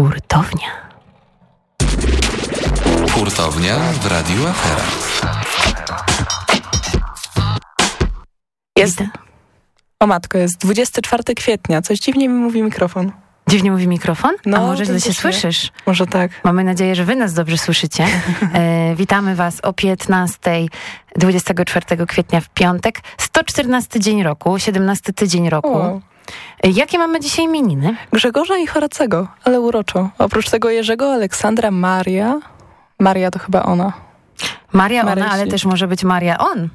Hurtownia. Hurtownia w Radiu Afera. Jest. O matko, jest 24 kwietnia. Coś dziwnie mi mówi mikrofon. Dziwnie mówi mikrofon? No, A może źle się słyszysz? Może tak. Mamy nadzieję, że wy nas dobrze słyszycie. E, witamy was o 15, 24 kwietnia w piątek. 114 dzień roku, 17 tydzień roku. E, Jakie mamy dzisiaj imieniny? Grzegorza i Horacego, ale uroczo. Oprócz tego Jerzego, Aleksandra, Maria. Maria to chyba ona. Maria ona, Marysi. ale też może być Maria on.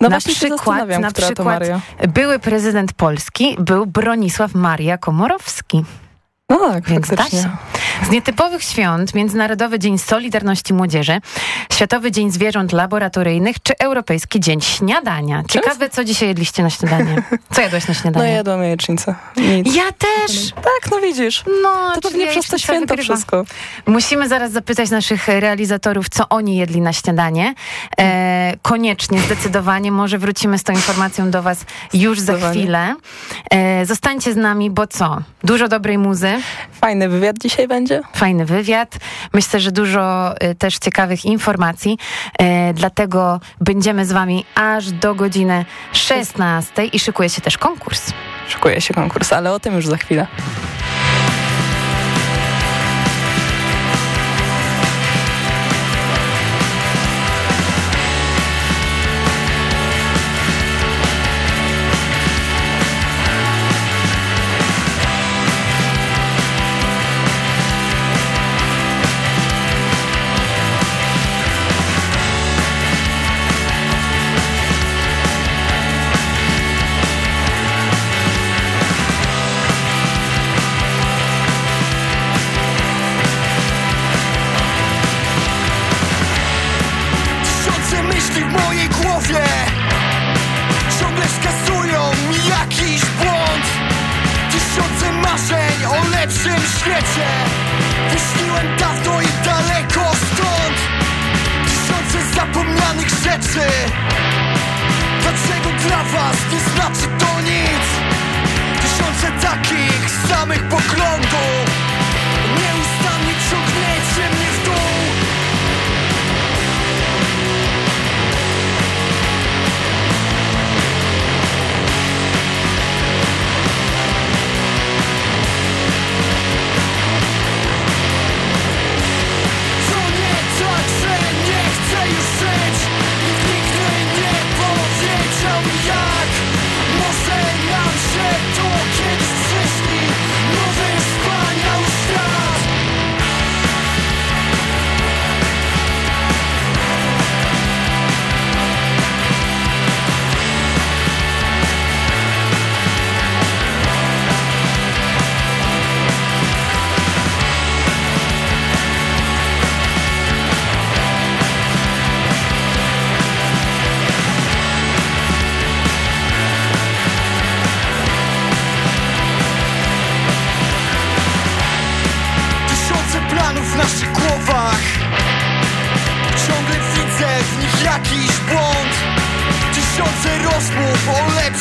No na przykład, na przykład były prezydent Polski był Bronisław Maria Komorowski. No tak, Więc da faktycznie. się. Z nietypowych świąt Międzynarodowy Dzień Solidarności Młodzieży, Światowy Dzień Zwierząt Laboratoryjnych czy Europejski Dzień Śniadania. Ciekawe, co dzisiaj jedliście na śniadanie. Co jadłeś na No śniadanie? jadłam jajecznicę. Nic. Ja też! Tak, no widzisz. No, To pewnie przez to jajecznica święto wygrywa. wszystko. Musimy zaraz zapytać naszych realizatorów, co oni jedli na śniadanie. E, koniecznie, zdecydowanie. Może wrócimy z tą informacją do was już za chwilę. E, zostańcie z nami, bo co? Dużo dobrej muzy. Fajny wywiad dzisiaj będzie. fajny wywiad. Myślę, że dużo y, też ciekawych informacji. E, dlatego będziemy z Wami aż do godziny 16 i szykuje się też konkurs. Szykuje się konkurs, ale o tym już za chwilę.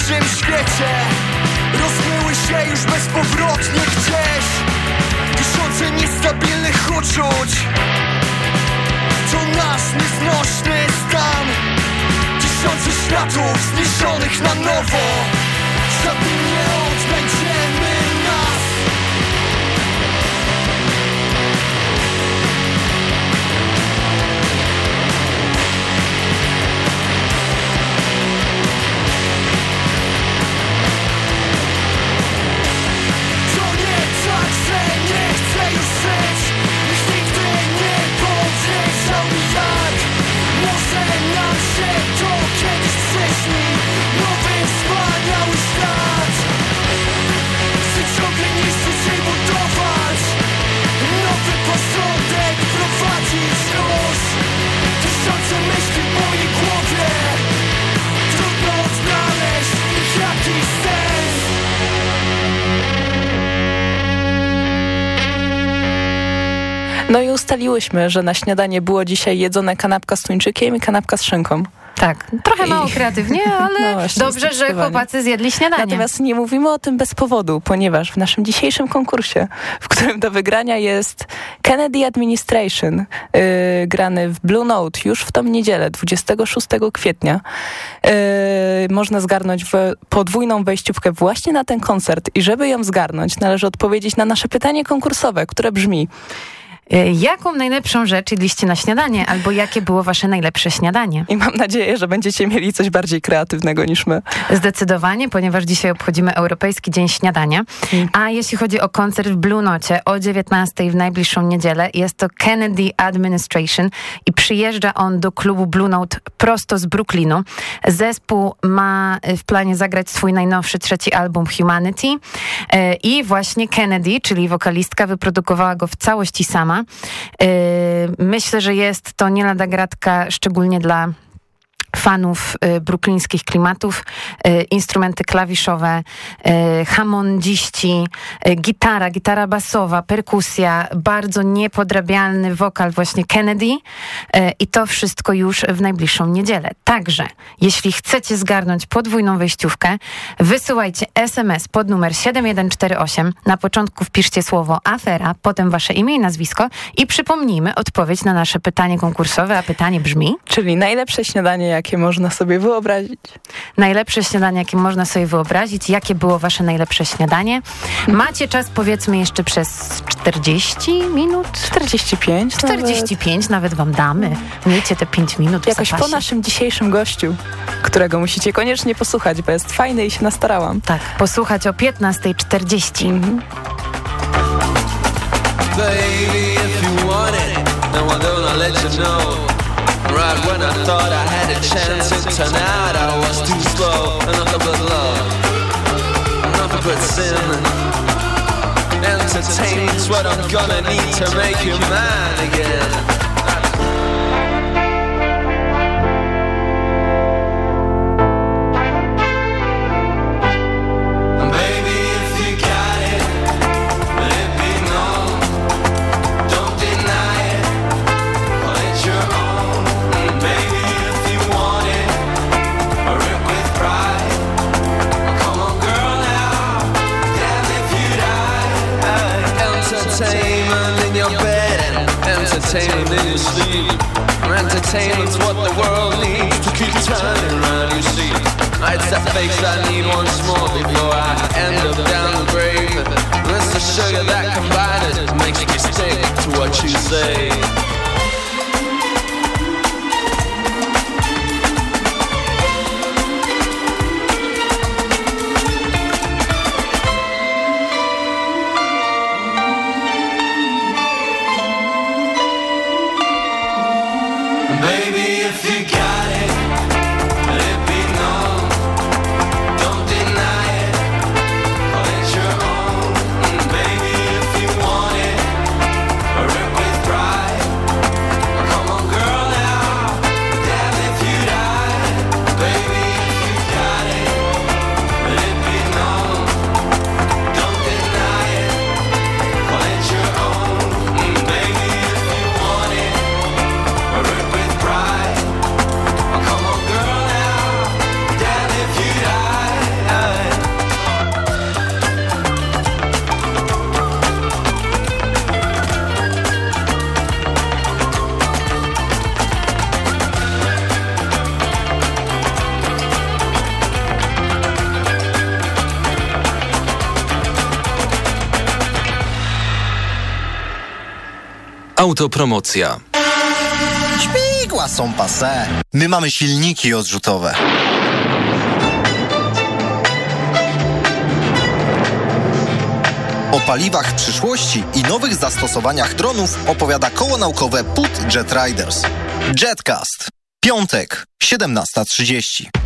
O lepszym świecie. Rozmyły się już bezpowrotnie gdzieś. Tysiące niestabilnych uczuć. To nasz nieznośny stan. Tysiące światów zniszczonych na nowo. Żadnym nie odnajdziemy No i ustaliłyśmy, że na śniadanie było dzisiaj jedzone kanapka z tuńczykiem i kanapka z szynką. Tak, trochę I- mało kreatywnie, ale No właśnie, dobrze, że chłopacy zjedli śniadanie. Natomiast nie mówimy o tym bez powodu, ponieważ w naszym dzisiejszym konkursie, w którym do wygrania jest Kennedy Administration, yy, grany w Blue Note już w tą niedzielę, 26 kwietnia, yy, można zgarnąć podwójną wejściówkę właśnie na ten koncert i żeby ją zgarnąć, należy odpowiedzieć na nasze pytanie konkursowe, które brzmi Jaką najlepszą rzecz jedliście na śniadanie, albo jakie było wasze najlepsze śniadanie? i mam nadzieję, że będziecie mieli coś bardziej kreatywnego niż my. Zdecydowanie, ponieważ dzisiaj obchodzimy Europejski Dzień Śniadania. A jeśli chodzi o koncert w Blue Nocie o 19 w najbliższą niedzielę, jest to Kennedy Administration i przyjeżdża on do klubu Blue Note prosto z Brooklynu. Zespół ma w planie zagrać swój najnowszy trzeci album Humanity E, i właśnie Kennedy, czyli wokalistka, wyprodukowała go w całości sama. E, Myślę, że jest to nie lada gratka, szczególnie dla fanów y, bruklińskich klimatów, y, instrumenty klawiszowe, y, hammondziści, y, gitara, gitara basowa, perkusja, bardzo niepodrabialny wokal właśnie Kennedy i to wszystko już w najbliższą niedzielę. Także, jeśli chcecie zgarnąć podwójną wejściówkę, wysyłajcie SMS pod numer 7148. Na początku wpiszcie słowo afera, potem wasze imię i nazwisko i przypomnijmy odpowiedź na nasze pytanie konkursowe, a pytanie brzmi... Czyli najlepsze śniadanie, jakie można sobie wyobrazić. Najlepsze śniadanie, jakie można sobie wyobrazić. Jakie było wasze najlepsze śniadanie? Macie czas powiedzmy jeszcze przez 40 minut? 45 nawet. 45 nawet wam damy. Miejcie te 5 minut Jakoś po naszym dzisiejszym gościu, którego musicie koniecznie posłuchać, bo jest fajny i się nastarałam. Tak, posłuchać o 15.40. Mhm. Baby, if you want it, no one gonna let you know. Right when I thought I had a chance, it turned I was too slow. Nothing but love, nothing but sin. Entertainment's what I'm gonna need to make you mine again. Entertainment in your sleep. Entertainment's what the world needs to keep turning around, you see. It's that fix I need once more before I end up down the grave. It's the sugar that combines it makes me stick to what you say. Autopromocja. Śmigła są pase. My mamy silniki odrzutowe. O paliwach przyszłości i nowych zastosowaniach dronów opowiada koło naukowe PUT Jet Riders. Jetcast. Piątek, 17.30.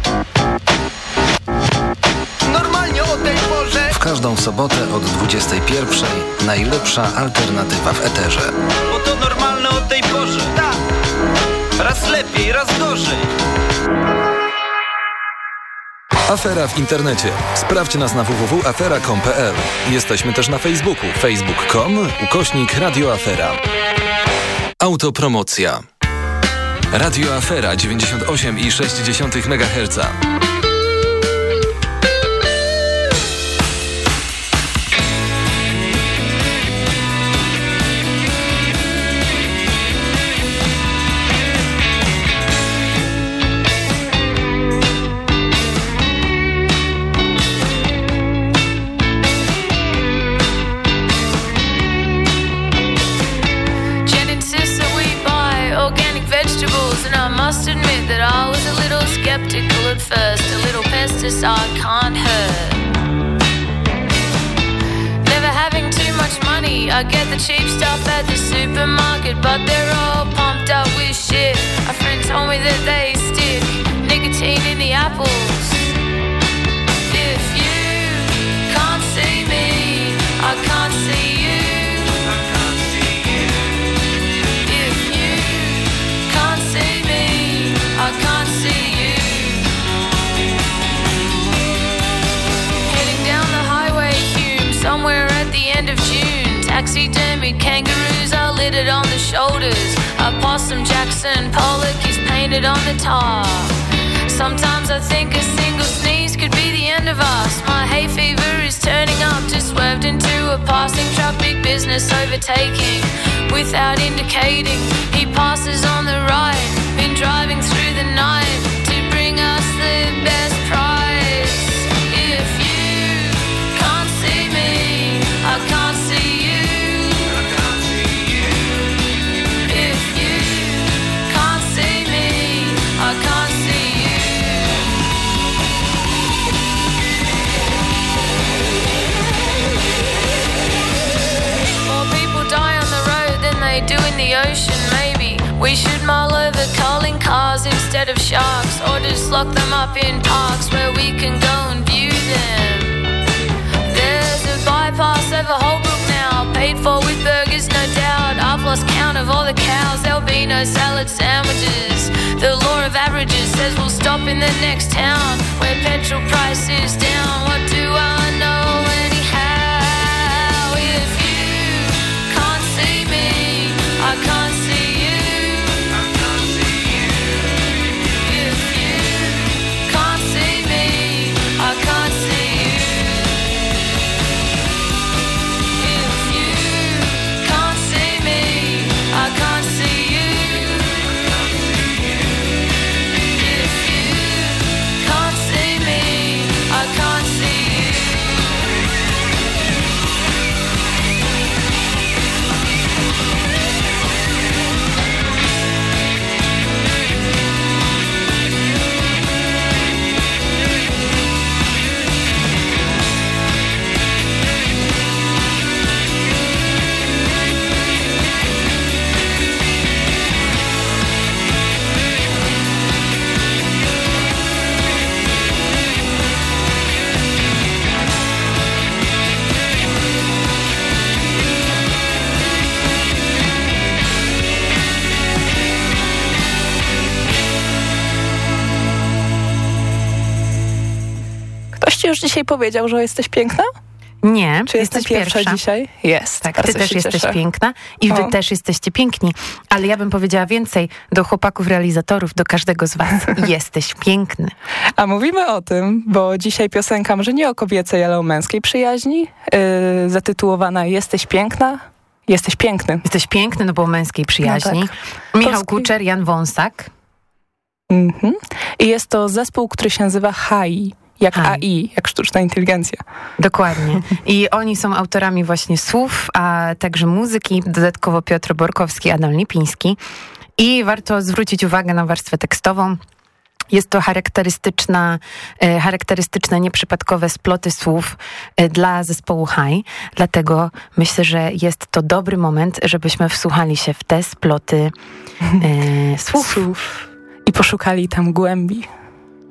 W każdą sobotę od 21 najlepsza alternatywa w eterze. Bo to normalne o tej porze. Tak. Raz lepiej, raz gorzej. Afera w internecie. Sprawdź nas na www.afera.com.pl. Jesteśmy też na Facebooku. facebook.com ukośnik radioafera. Autopromocja. Radio Afera 98,6 MHz. Little pesticide can't hurt. Never having too much money, I get the cheap stuff at the supermarket, but they're all pumped up with shit. A friend told me that they stick nicotine in the apples. If you can't see me, I can't see Taxidermied kangaroos are littered on the shoulders. A possum Jackson Pollock is painted on the top. Sometimes I think a single sneeze could be the end of us. My hay fever is turning up, just swerved into a passing truck. Big business overtaking without indicating. He passes on the right, been driving through the night to bring us the best they do in the ocean, maybe. We should mull over calling cars instead of sharks, or just lock them up in parks where we can go and view them. There's a bypass over Holbrook now, paid for with burgers, no doubt. I've lost count of all the cows, there'll be no salad sandwiches. The law of averages says we'll stop in the next town where petrol price is down. What do I know? Ktoś dzisiaj powiedział, że jesteś piękna? Nie, Czy jesteś pierwsza, pierwsza. dzisiaj? Jest. Tak, ty też jesteś cieszę. piękna i wy O. też jesteście piękni. Ale ja bym powiedziała więcej do chłopaków realizatorów, do każdego z was. Jesteś piękny. A mówimy o tym, bo dzisiaj piosenka może nie o kobiecej, ale o męskiej przyjaźni, yy, zatytułowana Jesteś piękna, jesteś piękny. Jesteś piękny, no bo o męskiej przyjaźni. tak. Michał Polski- Kuczer, Jan Wąsak. Mhm. I jest to zespół, który się nazywa HAI, jak. AI, jak sztuczna inteligencja. Dokładnie. I oni są autorami właśnie słów, a także muzyki, dodatkowo Piotr Borkowski, Adam Lipiński. I warto zwrócić uwagę na warstwę tekstową. Jest to charakterystyczna, e, charakterystyczne, nieprzypadkowe sploty słów e, dla zespołu High. Dlatego myślę, że jest to dobry moment, żebyśmy wsłuchali się w te sploty e, słów. I poszukali tam głębi.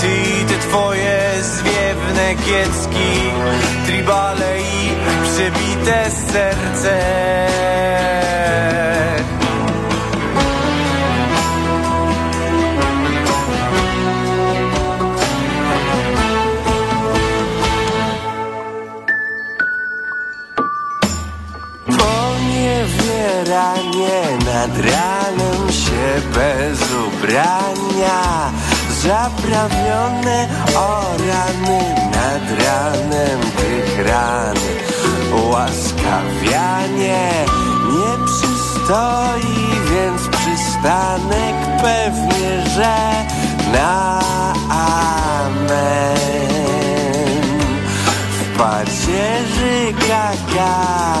Ty i te twoje zwiewne kiecki Tribale i przebite serce? Poniewieranie nad ranem się bez ubrania Zaprawione o rany nad ranem tych ran Łaskawianie nie przystoi, więc przystanek pewnie, że na amen. W pacierzy kaganek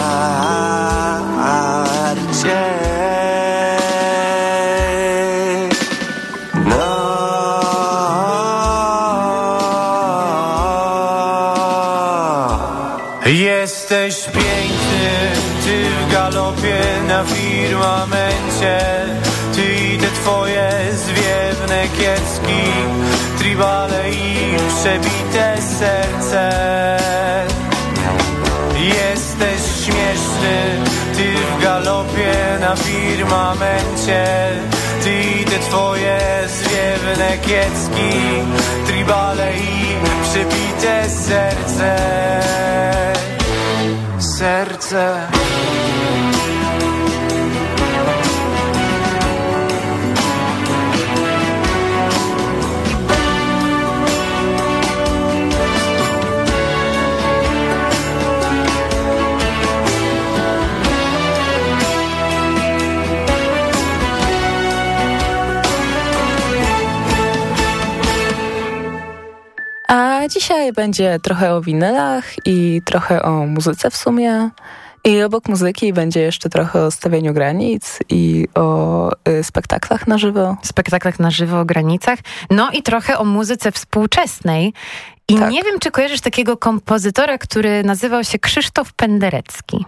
Serce. Jesteś śmieszny, ty w galopie na firmamencie. Ty i te twoje zwiewne kiecki Tribale i przebite serce. Serce A dzisiaj będzie trochę o winylach i trochę o muzyce w sumie. I obok muzyki będzie jeszcze trochę o stawianiu granic i o y, spektaklach na żywo. Spektaklach na żywo o granicach. No i trochę o muzyce współczesnej. I Tak. nie wiem, czy kojarzysz takiego kompozytora, który nazywał się Krzysztof Penderecki.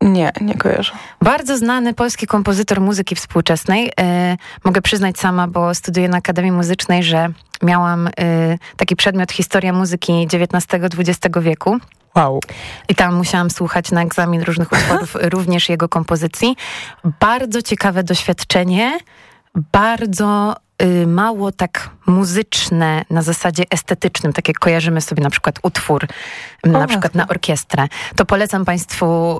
Nie, nie kojarzę. Bardzo znany polski kompozytor muzyki współczesnej. E, mogę przyznać sama, bo studiuję na Akademii Muzycznej, że miałam e, taki przedmiot historia muzyki XIX-XX wieku. Wow. I tam musiałam słuchać na egzamin różnych utworów, również jego kompozycji. Bardzo ciekawe doświadczenie, bardzo y, mało tak muzyczne na zasadzie estetycznym, tak jak kojarzymy sobie na przykład utwór, m, na przykład na orkiestrę. To polecam Państwu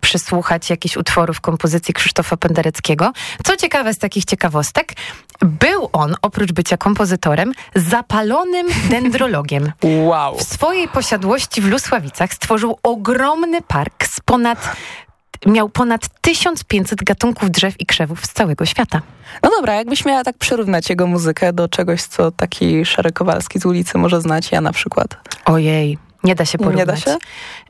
przysłuchać jakichś utworów kompozycji Krzysztofa Pendereckiego. Co ciekawe z takich ciekawostek, był on, oprócz bycia kompozytorem, zapalonym dendrologiem. Wow. W swojej posiadłości w Lusławicach stworzył ogromny park z ponad miał ponad 1500 gatunków drzew i krzewów z całego świata. No dobra, jakbyś miała tak przyrównać jego muzykę do czegoś, co taki Szary Kowalski z ulicy może znać, ja na przykład. Ojej, nie da się Nie porównać. da się?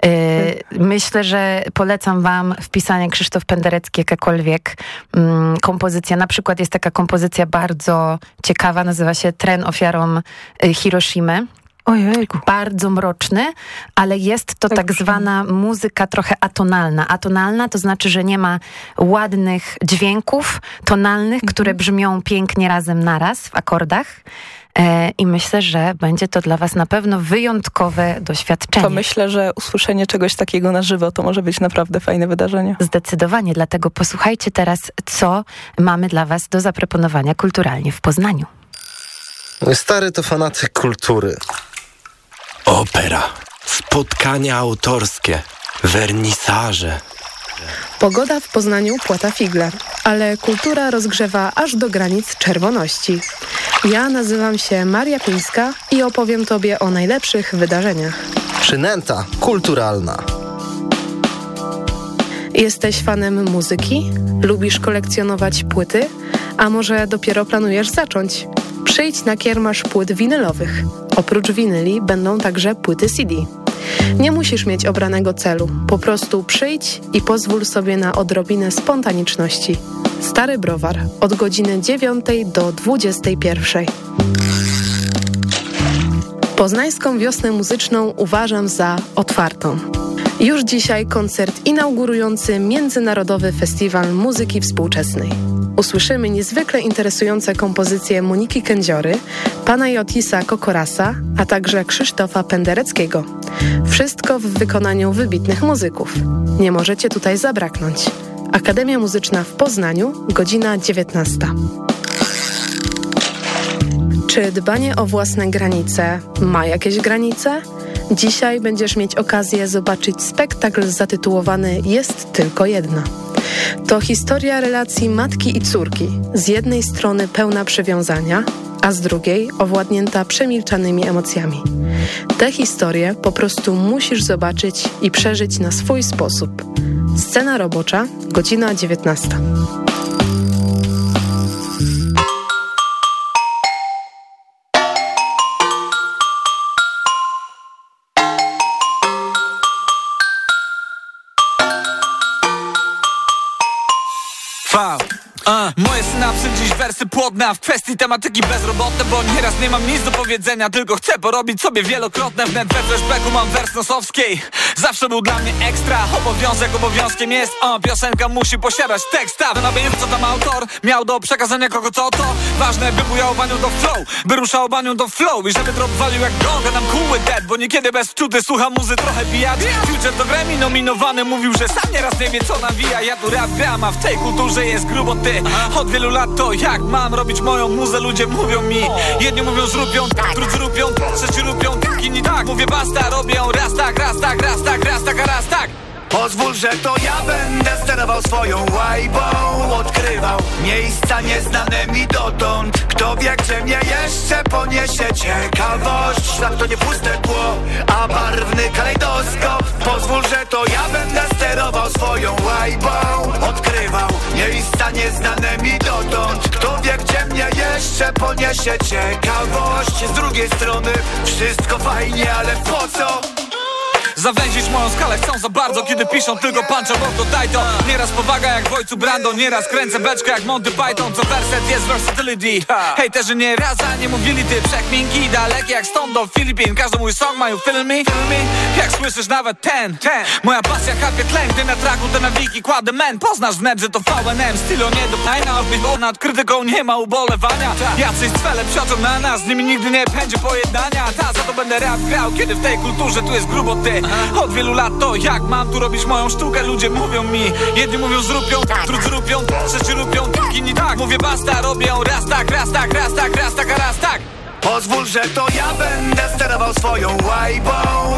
Y, myślę, że polecam wam wpisanie Krzysztof Penderecki, jakakolwiek mm, kompozycja. Na przykład jest taka kompozycja bardzo ciekawa, nazywa się Tren ofiarą y, Hiroshimy. Ojejku. Bardzo mroczny, ale jest to tak zwana muzyka trochę atonalna. Atonalna to znaczy, że nie ma ładnych dźwięków tonalnych, które brzmią pięknie razem naraz w akordach. E, I myślę, że będzie to dla Was na pewno wyjątkowe doświadczenie. To myślę, że usłyszenie czegoś takiego na żywo to może być naprawdę fajne wydarzenie. Zdecydowanie, dlatego posłuchajcie teraz, co mamy dla Was do zaproponowania kulturalnie w Poznaniu. Stary to fanatyk kultury. Opera, spotkania autorskie, wernisaże. Pogoda w Poznaniu płata figle, ale kultura rozgrzewa aż do granic czerwoności. Ja nazywam się Maria Pińska i opowiem Tobie o najlepszych wydarzeniach. Przynęta kulturalna. Jesteś fanem muzyki? Lubisz kolekcjonować płyty? A może dopiero planujesz zacząć? Przyjdź na kiermasz płyt winylowych. Oprócz winyli będą także płyty CD. Nie musisz mieć obranego celu. Po prostu przyjdź i pozwól sobie na odrobinę spontaniczności. Stary Browar od godziny 9 do 21. Poznańską wiosnę muzyczną uważam za otwartą. Już dzisiaj koncert inaugurujący Międzynarodowy Festiwal Muzyki Współczesnej. Usłyszymy niezwykle interesujące kompozycje Moniki Kędziory, pana Jotisa Kokorasa, a także Krzysztofa Pendereckiego. Wszystko w wykonaniu wybitnych muzyków. Nie możecie tutaj zabraknąć. Akademia Muzyczna w Poznaniu, godzina 19. Czy dbanie o własne granice ma jakieś granice? Dzisiaj będziesz mieć okazję zobaczyć spektakl zatytułowany Jest tylko jedna. To historia relacji matki i córki, z jednej strony pełna przywiązania, a z drugiej owładnięta przemilczanymi emocjami. Tę historię po prostu musisz zobaczyć i przeżyć na swój sposób. Scena robocza, godzina 19. dziś wersy płodne, a w kwestii tematyki bezrobotne Bo nieraz nie mam nic do powiedzenia, tylko chcę porobić sobie wielokrotne Wnet we flashbacku mam wers nosowskiej. Zawsze był dla mnie ekstra, obowiązek obowiązkiem jest O, piosenka musi posiadać tekst, a na co tam autor Miał do przekazania kogo co to? Ważne by bujał banią do flow, by ruszał banią do flow I żeby drop walił jak gong, a nam cool dead Bo niekiedy bez wczuty słucha muzy trochę bijać Future do Grammy nominowany mówił, że sam nieraz nie wie co nawija. Ja tu rap gram, a w tej kulturze jest grubo ty. Od wielu lat to jak mam robić moją muzę? Ludzie mówią mi, jedni mówią zrupią Drudzy rupią, trzeci rupią Inni tak, mówię basta, robią raz tak, raz tak, raz tak, raz tak, a raz tak. Pozwól, że to ja będę sterował swoją łajbą. Odkrywał miejsca nieznane mi dotąd. Kto wie, gdzie mnie jeszcze poniesie ciekawość? Świat to nie puste tło, a barwny kalejdoskop. Pozwól, że to ja będę sterował swoją łajbą. Odkrywał miejsca nieznane mi dotąd Kto wie, gdzie mnie jeszcze poniesie ciekawość Z drugiej strony wszystko fajnie, ale po co? Zawęzić moją skalę chcą za bardzo Kiedy piszą tylko punch obok dodaj to. Nieraz powaga jak w ojcu Brando Nieraz kręcę beczkę jak Monty Python Co werset jest versatility. Hejterzy nie raz, a nie mówili ty Przekminki dalekie jak stąd do Filipin. Każdy mój song mają feel me, Jak słyszysz nawet ten, ten. Moja pasja kapie tlen Ty na traku, ty na wiki kładę men. Poznasz wnet, że to VNM Stylo nie do pajna Odbyć bo nad krytyką nie ma ubolewania. Jacyś cwele psioczą na nas Z nimi nigdy nie będzie pojednania. Ta za to będę rap grał Kiedy w tej kulturze tu jest grubo ty od wielu lat to jak mam tu robić moją sztukę? Ludzie mówią mi, jedni mówią zrupią Drudzy rupią, trzeci rupią Inni tak, mówię basta, robią raz tak, raz tak, raz tak, raz tak, a raz tak Pozwól, że to ja będę sterował swoją łajbą.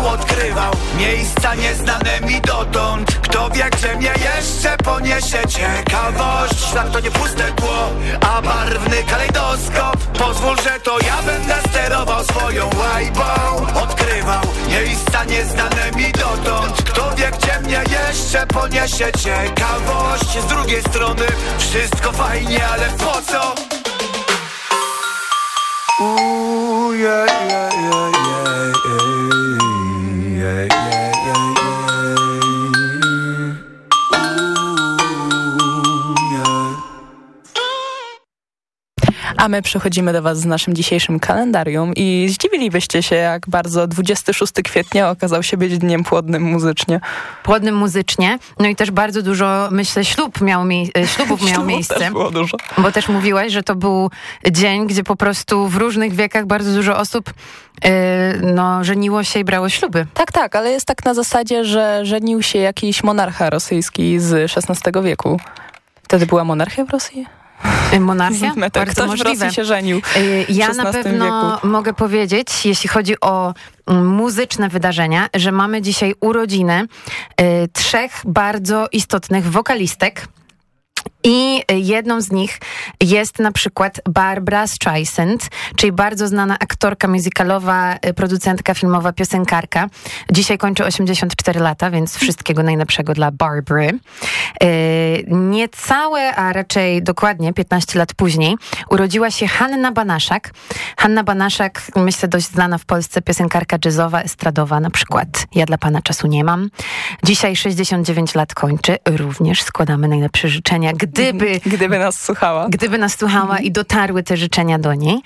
Odkrywał miejsca nieznane mi dotąd. Kto wie, gdzie mnie jeszcze poniesie ciekawość. Świat to nie puste tło, a barwny kalejdoskop. Pozwól, że to ja będę sterował swoją łajbą. Odkrywał miejsca nieznane mi dotąd. Kto wie, gdzie mnie jeszcze poniesie ciekawość. Z drugiej strony wszystko fajnie, ale po co? Ooh, yeah, yeah, yeah, yeah, yeah, A my przechodzimy do Was z naszym dzisiejszym kalendarium i zdziwilibyście się, jak bardzo 26 kwietnia okazał się być dniem płodnym muzycznie. Płodnym muzycznie, no i też bardzo dużo, myślę, ślub miał mie- e, ślubów miało Ślubów miejsce. też było dużo. Bo też mówiłaś, że to był dzień, gdzie po prostu w różnych wiekach bardzo dużo osób e, no, żeniło się i brało śluby. Tak, tak, ale jest tak na zasadzie, że żenił się jakiś monarcha rosyjski z XVI wieku. Wtedy była monarchia w Rosji? Monarchia? Tak, Bardzo ktoś w możliwe. Rosji się żenił w Ja na pewno wieku. mogę powiedzieć, jeśli chodzi o mm, muzyczne wydarzenia, że mamy dzisiaj urodziny e, trzech bardzo istotnych wokalistek. I jedną z nich jest na przykład Barbara Streisand, czyli bardzo znana aktorka musicalowa, y, producentka filmowa, piosenkarka. Dzisiaj kończy 84 lata, więc wszystkiego najlepszego dla Barbary. Y, Niecałe, a raczej dokładnie 15 lat później urodziła się Hanna Banaszak. Hanna Banaszak, myślę, dość znana w Polsce piosenkarka jazzowa, estradowa na przykład. Ja dla pana czasu nie mam. Dzisiaj 69 lat kończy. Również składamy najlepsze życzenia, gdyby... Gdyby nas słuchała. Gdyby nas słuchała i dotarły te życzenia do niej.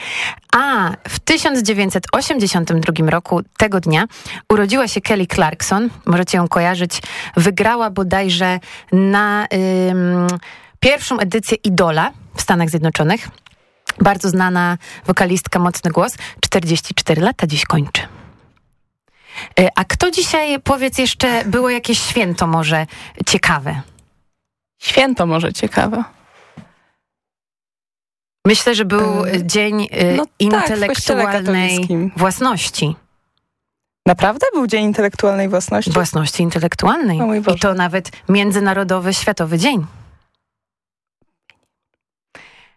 A w 1982 roku, tego dnia, urodziła się Kelly Clarkson. Możecie ją kojarzyć. Wygrała bodajże na ym, pierwszą edycję Idola w Stanach Zjednoczonych. Bardzo znana wokalistka, mocny głos. 44 lata dziś kończy. Y, A kto dzisiaj, powiedz jeszcze, było jakieś święto może ciekawe? Święto może ciekawe. Myślę, że był E, dzień y, no tak, intelektualnej katolickim. własności. Naprawdę był Dzień Intelektualnej Własności? Własności intelektualnej. O mój Boże. I to nawet Międzynarodowy Światowy Dzień.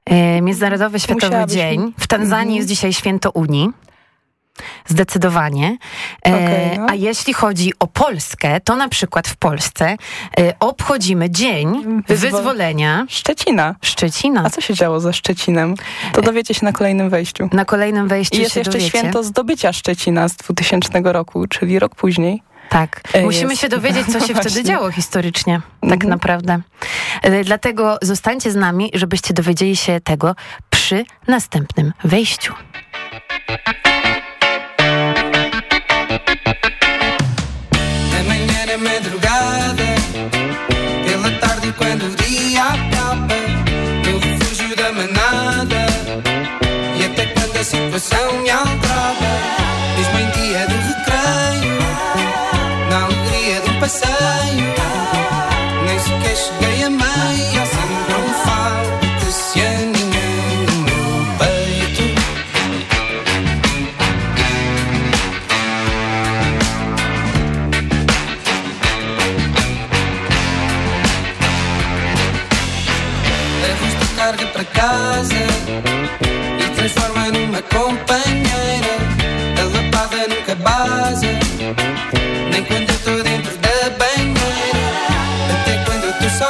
E, Międzynarodowy Światowy Musiałabyś Dzień. W Tanzanii Mhm. jest dzisiaj święto Unii. Zdecydowanie. E, Okej, no. A jeśli chodzi o Polskę, to na przykład w Polsce e, obchodzimy Dzień Wyzwo- Wyzwolenia Szczecina. Szczecina. A co się działo ze Szczecinem? To dowiecie się na kolejnym wejściu. Na kolejnym wejściu I jest jeszcze dowiecie. święto zdobycia Szczecina z 2000 roku, czyli rok później. Tak. E, Musimy jest. się dowiedzieć, co się Właśnie. wtedy działo historycznie, tak Mhm. naprawdę. E, Dlatego zostańcie z nami, żebyście dowiedzieli się tego przy następnym wejściu. Situação me aldraba, mesmo em dia de recreio, na alegria do passeio,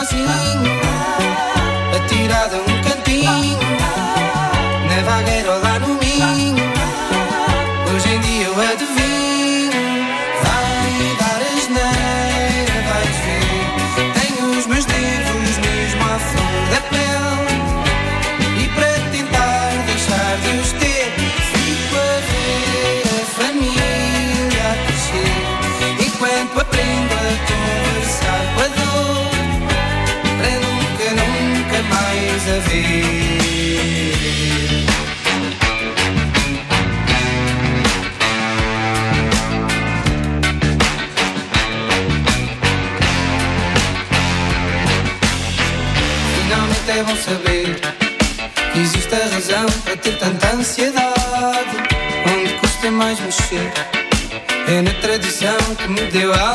sin Finalmente é bom saber que existe a razão para ter tanta ansiedade. Onde custa mais mexer é na tradição que me deu a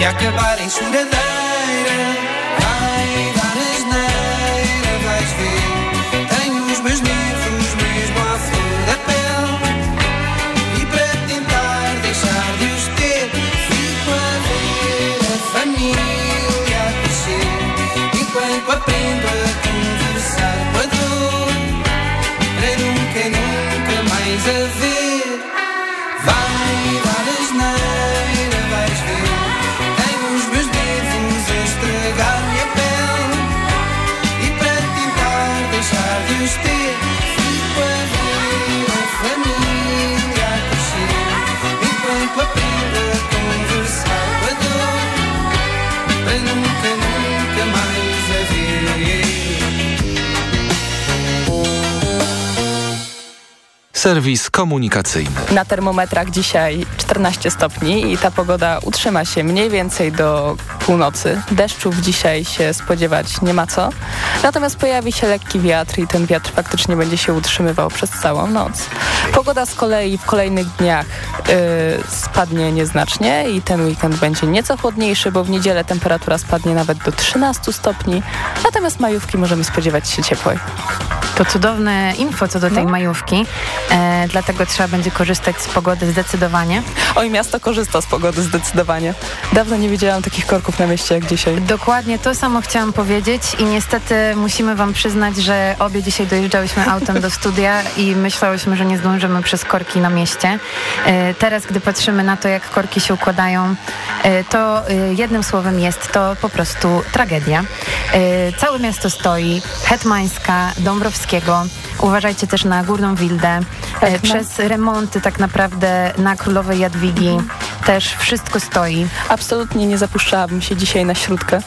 e a acabar Serwis komunikacyjny. Na termometrach dzisiaj 14 stopni i ta pogoda utrzyma się mniej więcej do północy. Deszczów dzisiaj się spodziewać nie ma co. Natomiast pojawi się lekki wiatr i ten wiatr faktycznie będzie się utrzymywał przez całą noc. Pogoda z kolei w kolejnych dniach yy, spadnie nieznacznie i ten weekend będzie nieco chłodniejszy, bo w niedzielę temperatura spadnie nawet do 13 stopni. Natomiast majówki możemy spodziewać się ciepłej. To cudowne info co do tej No. majówki, e, dlatego trzeba będzie korzystać z pogody zdecydowanie. Oj, miasto korzysta z pogody zdecydowanie. Dawno nie widziałam takich korków na mieście jak dzisiaj. Dokładnie to samo chciałam powiedzieć i niestety musimy wam przyznać, że obie dzisiaj dojeżdżałyśmy autem do studia i myślałyśmy, że nie zdążymy przez korki na mieście. E, Teraz, gdy patrzymy na to, jak korki się układają, e, to e, jednym słowem jest to po prostu tragedia. E, Całe miasto stoi, Hetmańska, Uważajcie też na Górną Wildę. E, Tak, no. Przez remonty tak naprawdę na Królowej Jadwigi też wszystko stoi. Absolutnie nie zapuszczałabym się dzisiaj na śródkę,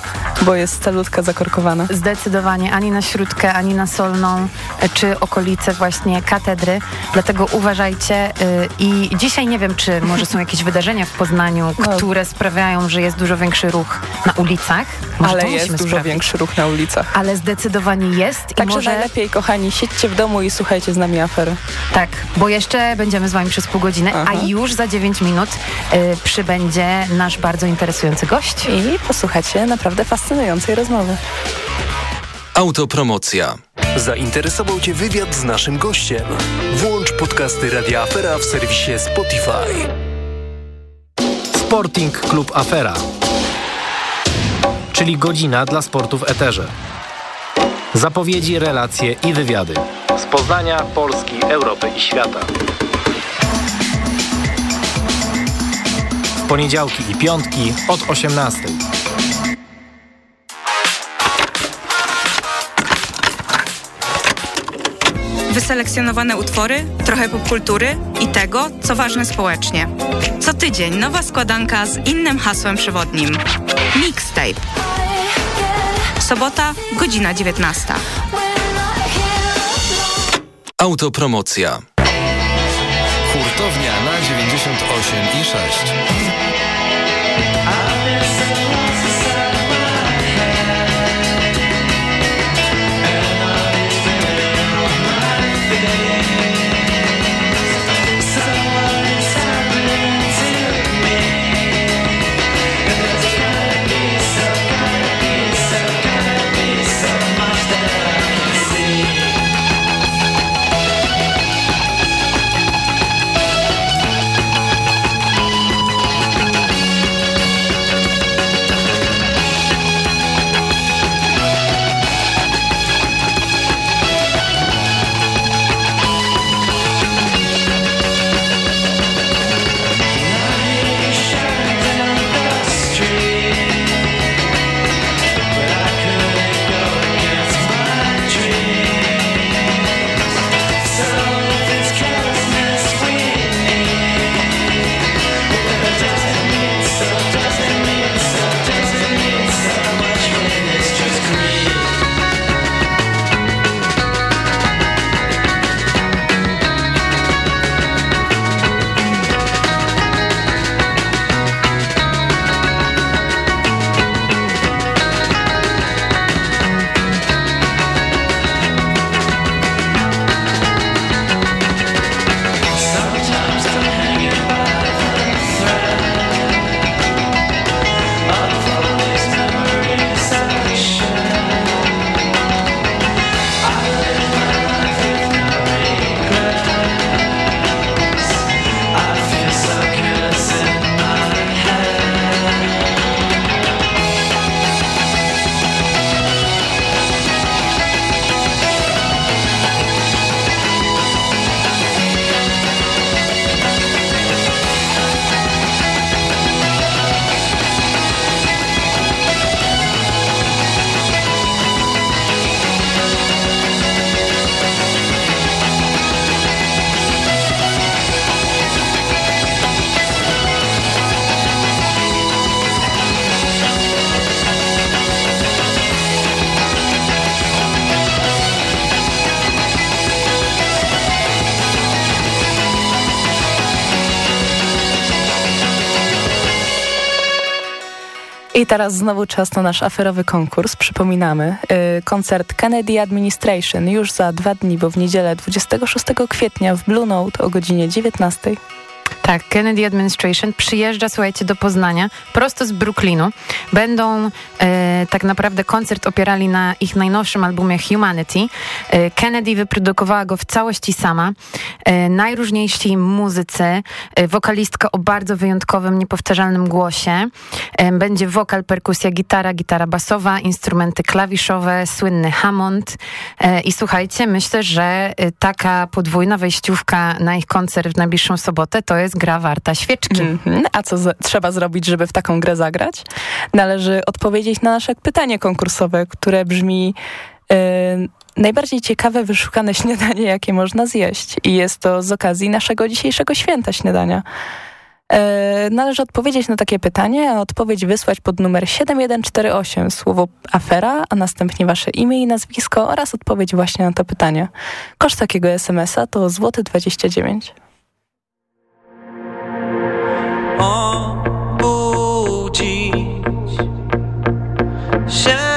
bo jest ta ludka zakorkowana. Zdecydowanie ani na Śródkę, ani na Solną, e, czy okolice właśnie katedry. Dlatego uważajcie. y, I dzisiaj nie wiem, czy może są jakieś wydarzenia w Poznaniu, No. które sprawiają, że jest dużo większy ruch na ulicach. Może Ale jest dużo sprawdzić. większy ruch na ulicach. Ale zdecydowanie jest i Także może... najlepiej, kochani, siedźcie w domu i słuchajcie z nami afery. Tak, bo jeszcze będziemy z wami przez pół godziny, Aha. a już za 9 minut y, przybędzie nasz bardzo interesujący gość. I posłuchacie naprawdę fascynującej rozmowy. Autopromocja. Zainteresował Cię wywiad z naszym gościem? Włącz podcasty Radia Afera w serwisie Spotify. Sporting Klub Afera, czyli godzina dla sportu w eterze. Zapowiedzi, relacje i wywiady z Poznania, Polski, Europy i świata. Poniedziałki i piątki od 18. Wyselekcjonowane utwory, trochę popkultury i tego, co ważne społecznie. Co tydzień nowa składanka z innym hasłem przewodnim. Mixtape. Sobota, godzina 19. Autopromocja. Hurtownia na 98 i 6. I teraz znowu czas na nasz aferowy konkurs. Przypominamy, yy, koncert Kennedy Administration już za dwa dni, bo w niedzielę 26 kwietnia w Blue Note o godzinie 19. Tak, Kennedy Administration przyjeżdża, słuchajcie, do Poznania, prosto z Brooklynu. Będą e, tak naprawdę koncert opierali na ich najnowszym albumie Humanity. E, Kennedy wyprodukowała go w całości sama. E, najróżniejsi muzycy, e, wokalistka o bardzo wyjątkowym, niepowtarzalnym głosie. Będzie wokal, perkusja, gitara, gitara basowa, instrumenty klawiszowe, słynny Hammond. I słuchajcie, myślę, że taka podwójna wejściówka na ich koncert w najbliższą sobotę to jest gra warta świeczki. Mm -hmm. A co trzeba zrobić, żeby w taką grę zagrać? Należy odpowiedzieć na nasze pytanie konkursowe, które brzmi yy, najbardziej ciekawe, wyszukane śniadanie, jakie można zjeść. I jest to z okazji naszego dzisiejszego święta śniadania. Yy, należy odpowiedzieć na takie pytanie, a odpowiedź wysłać pod numer 7148, słowo afera, a następnie wasze imię i nazwisko oraz odpowiedź właśnie na to pytanie. Koszt takiego SMS-a to złoty 29 obudzić się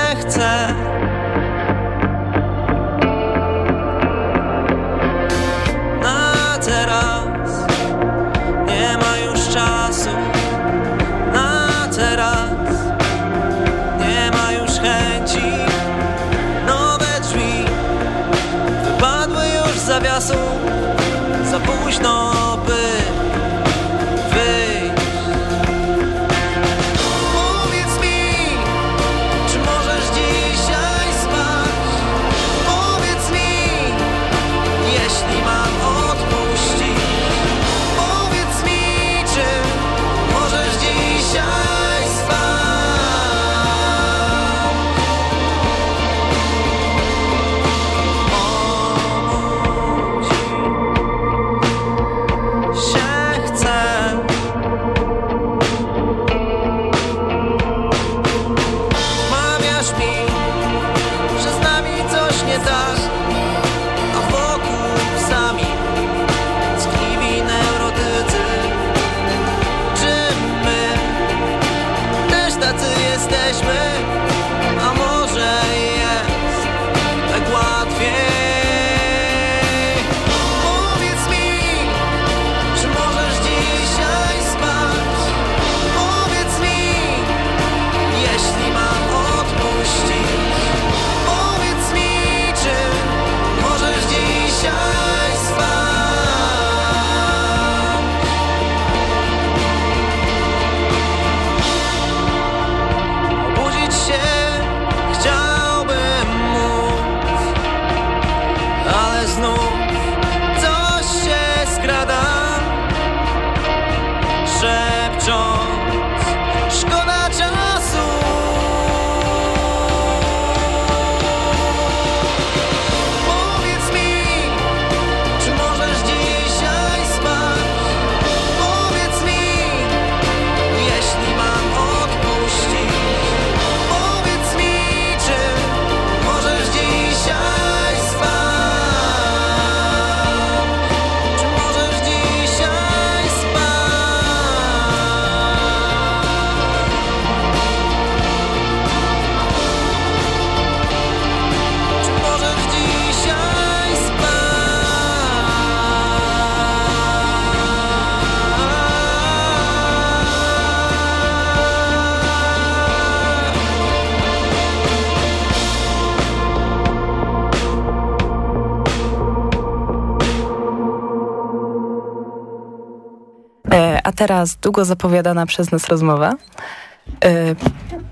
A teraz długo zapowiadana przez nas rozmowa.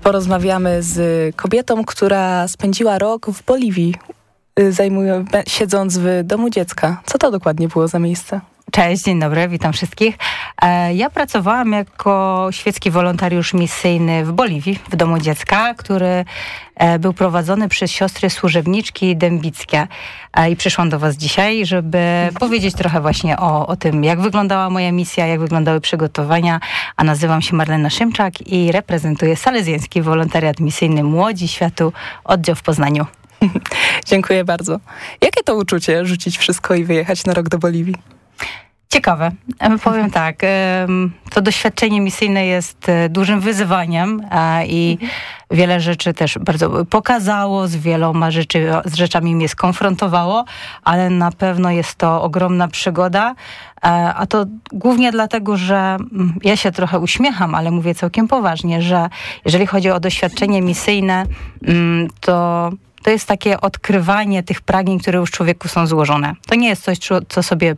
Porozmawiamy z kobietą, która spędziła rok w Boliwii, zajmują, siedząc w domu dziecka. Co to dokładnie było za miejsce? Cześć, dzień dobry, witam wszystkich. Ja pracowałam jako świecki wolontariusz misyjny w Boliwii, w Domu Dziecka, który był prowadzony przez siostry służebniczki dębickie. I przyszłam do Was dzisiaj, żeby powiedzieć trochę właśnie o, o tym, jak wyglądała moja misja, jak wyglądały przygotowania. A nazywam się Marlena Szymczak i reprezentuję Salezjański Wolontariat Misyjny Młodzi Światu, oddział w Poznaniu. Dziękuję bardzo. Jakie to uczucie rzucić wszystko i wyjechać na rok do Boliwii? Ciekawe. E, Powiem tak, to doświadczenie misyjne jest e, dużym wyzwaniem i wiele rzeczy też bardzo pokazało, z wieloma rzeczy, z rzeczami mnie skonfrontowało, ale na pewno jest to ogromna przygoda, e, a to głównie dlatego, że mm, ja się trochę uśmiecham, ale mówię całkiem poważnie, że jeżeli chodzi o doświadczenie misyjne, mm, to to jest takie odkrywanie tych pragnień, które już człowieku są złożone. To nie jest coś, co- sobie